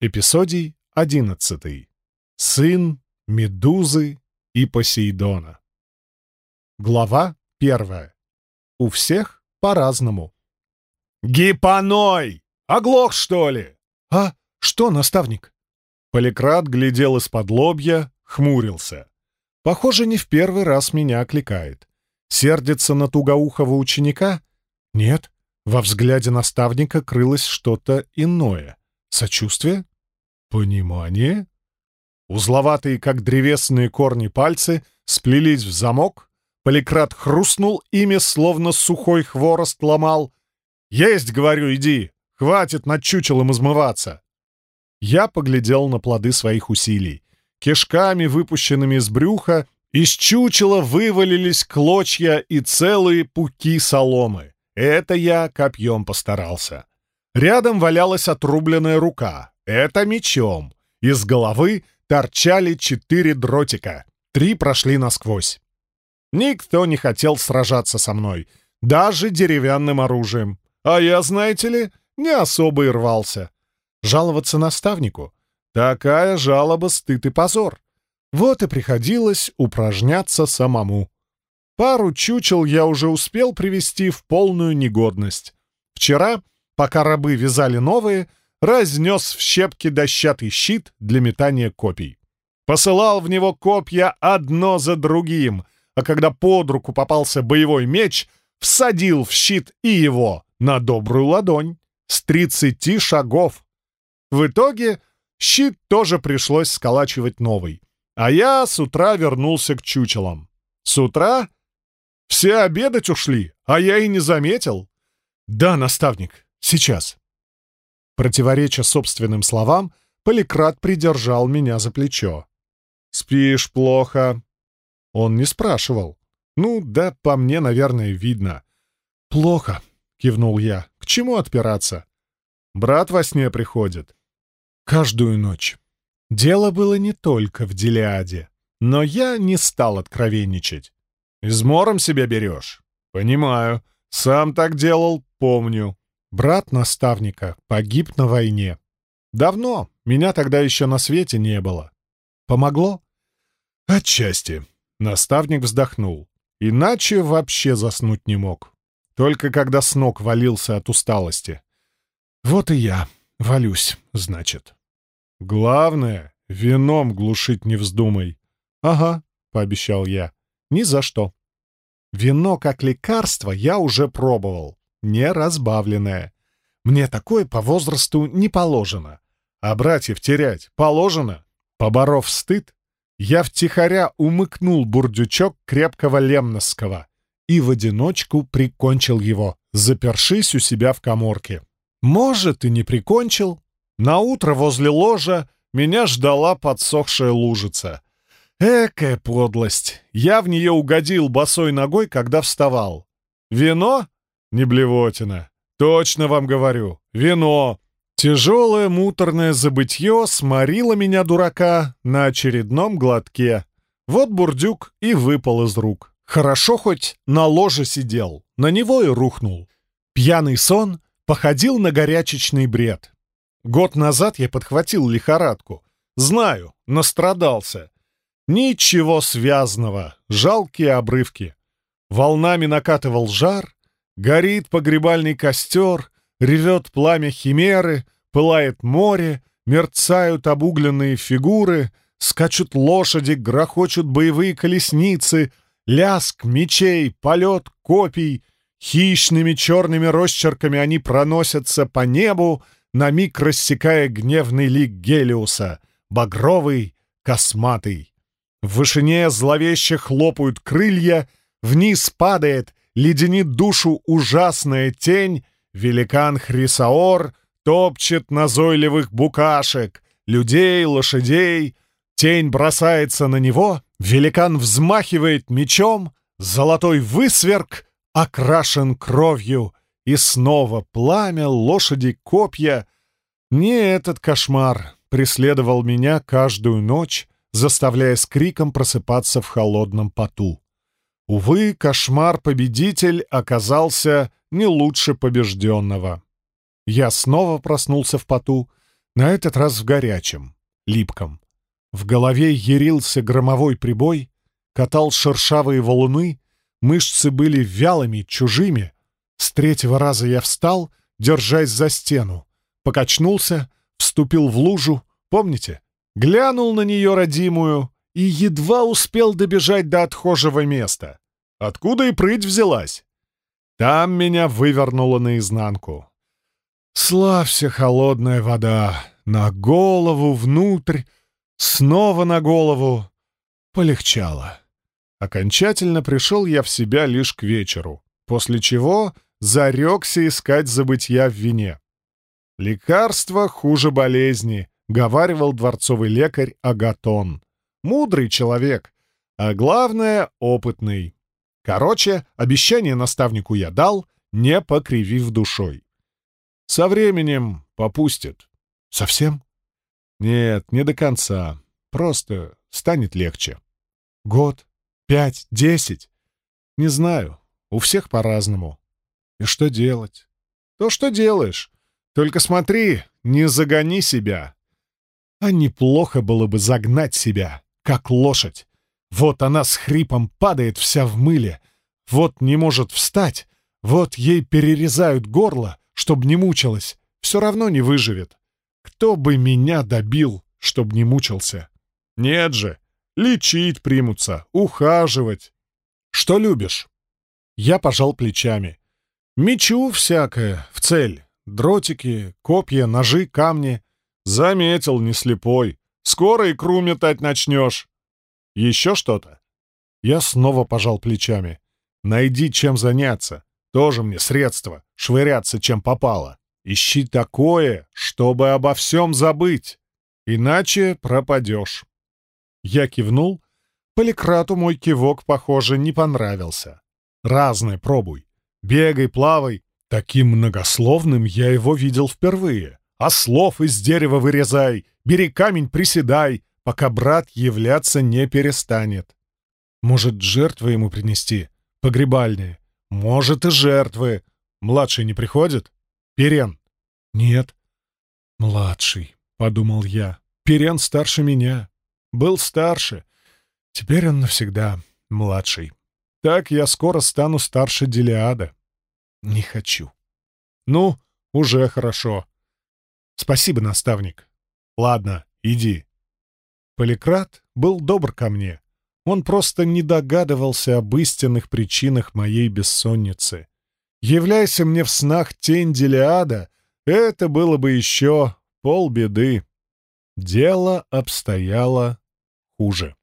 Эпизодий одиннадцатый. Сын Медузы и Посейдона. Глава первая. У всех по-разному. «Гипоной! Оглох, что ли?» «А что, наставник?» Поликрат глядел из-под лобья, хмурился. Похоже, не в первый раз меня окликает. Сердится на тугоухого ученика? Нет, во взгляде наставника крылось что-то иное. Сочувствие? Понимание? Узловатые, как древесные корни пальцы, сплелись в замок. Поликрат хрустнул, ими словно сухой хворост ломал. «Есть, говорю, иди! Хватит над чучелом измываться!» Я поглядел на плоды своих усилий. Кишками, выпущенными из брюха, из чучела вывалились клочья и целые пуки соломы. Это я копьем постарался. Рядом валялась отрубленная рука. Это мечом. Из головы торчали четыре дротика. Три прошли насквозь. Никто не хотел сражаться со мной, даже деревянным оружием. А я, знаете ли, не особо и рвался. Жаловаться наставнику? Такая жалоба стыд и позор. Вот и приходилось упражняться самому. Пару чучел я уже успел привести в полную негодность. Вчера, пока рабы вязали новые, разнес в щепки дощатый щит для метания копий. Посылал в него копья одно за другим, а когда под руку попался боевой меч, всадил в щит и его на добрую ладонь с тридцати шагов. В итоге щит тоже пришлось сколачивать новый, а я с утра вернулся к чучелам. С утра все обедать ушли, а я и не заметил. Да, наставник, сейчас. Противореча собственным словам, Поликрат придержал меня за плечо. «Спишь плохо?» Он не спрашивал. «Ну, да, по мне, наверное, видно». «Плохо», — кивнул я. «К чему отпираться?» «Брат во сне приходит». «Каждую ночь». Дело было не только в Делиаде, но я не стал откровенничать. «Измором себя берешь?» «Понимаю. Сам так делал, помню. Брат наставника погиб на войне. Давно, меня тогда еще на свете не было. Помогло? Отчасти. Наставник вздохнул. Иначе вообще заснуть не мог. Только когда с ног валился от усталости. Вот и я валюсь, значит. Главное, вином глушить не вздумай. Ага, пообещал я. Ни за что. Вино как лекарство я уже пробовал не разбавленное. Мне такое по возрасту не положено. А братьев терять положено. Поборов стыд, я втихаря умыкнул бурдючок крепкого лемносского и в одиночку прикончил его, запершись у себя в коморке. Может, и не прикончил. На утро возле ложа меня ждала подсохшая лужица. Экая подлость! Я в нее угодил босой ногой, когда вставал. Вино? Не блевотина. Точно вам говорю. Вино. Тяжелое муторное забытье сморило меня, дурака, на очередном глотке. Вот бурдюк и выпал из рук. Хорошо хоть на ложе сидел, на него и рухнул. Пьяный сон походил на горячечный бред. Год назад я подхватил лихорадку. Знаю, настрадался. Ничего связанного, жалкие обрывки. Волнами накатывал жар, Горит погребальный костер, ревет пламя химеры, пылает море, мерцают обугленные фигуры, скачут лошади, грохочут боевые колесницы, ляск мечей, полет копий, хищными черными росчерками они проносятся по небу, на миг рассекая гневный лик Гелиуса, багровый, косматый. В вышине зловеще хлопают крылья, вниз падает — леденит душу ужасная тень, великан Хрисаор топчет назойливых букашек, людей, лошадей. Тень бросается на него, великан взмахивает мечом, золотой высверк окрашен кровью, и снова пламя, лошади, копья. Не этот кошмар преследовал меня каждую ночь, заставляя с криком просыпаться в холодном поту. Увы, кошмар-победитель оказался не лучше побежденного. Я снова проснулся в поту. На этот раз в горячем, липком. В голове ярился громовой прибой, катал шершавые валуны, мышцы были вялыми, чужими. С третьего раза я встал, держась за стену, покачнулся, вступил в лужу, помните? Глянул на нее родимую и едва успел добежать до отхожего места. Откуда и прыть взялась? Там меня вывернуло наизнанку. Славься, холодная вода, на голову, внутрь, снова на голову. Полегчало. Окончательно пришел я в себя лишь к вечеру, после чего зарекся искать забытья в вине. «Лекарство хуже болезни», — говаривал дворцовый лекарь Агатон. «Мудрый человек, а главное — опытный. Короче, обещание наставнику я дал, не покривив душой. Со временем попустит. Совсем? Нет, не до конца. Просто станет легче. Год, пять, десять? Не знаю. У всех по-разному. И что делать? То, что делаешь. Только смотри, не загони себя. А неплохо было бы загнать себя, как лошадь. Вот она с хрипом падает вся в мыле, вот не может встать, вот ей перерезают горло, чтобы не мучилась, все равно не выживет. Кто бы меня добил, чтобы не мучился? Нет же, лечить примутся, ухаживать. Что любишь? Я пожал плечами. Мечу всякое, в цель. Дротики, копья, ножи, камни. Заметил, не слепой. Скоро икру метать начнешь. Еще что-то?» Я снова пожал плечами. «Найди, чем заняться. Тоже мне средство. Швыряться, чем попало. Ищи такое, чтобы обо всем забыть. Иначе пропадешь». Я кивнул. Поликрату мой кивок, похоже, не понравился. «Разное пробуй. Бегай, плавай. Таким многословным я его видел впервые. А слов из дерева вырезай, бери камень, приседай, пока брат являться не перестанет. Может, жертвы ему принести? Погребальные. Может, и жертвы. Младший не приходит? Перен. Нет. Младший, — подумал я. Перен старше меня. Был старше. Теперь он навсегда младший. Так я скоро стану старше Делиада. Не хочу. Ну, уже хорошо. Спасибо, наставник. Ладно, иди. Поликрат был добр ко мне. Он просто не догадывался об истинных причинах моей бессонницы. Являйся мне в снах тень Делиада, это было бы еще полбеды. Дело обстояло хуже.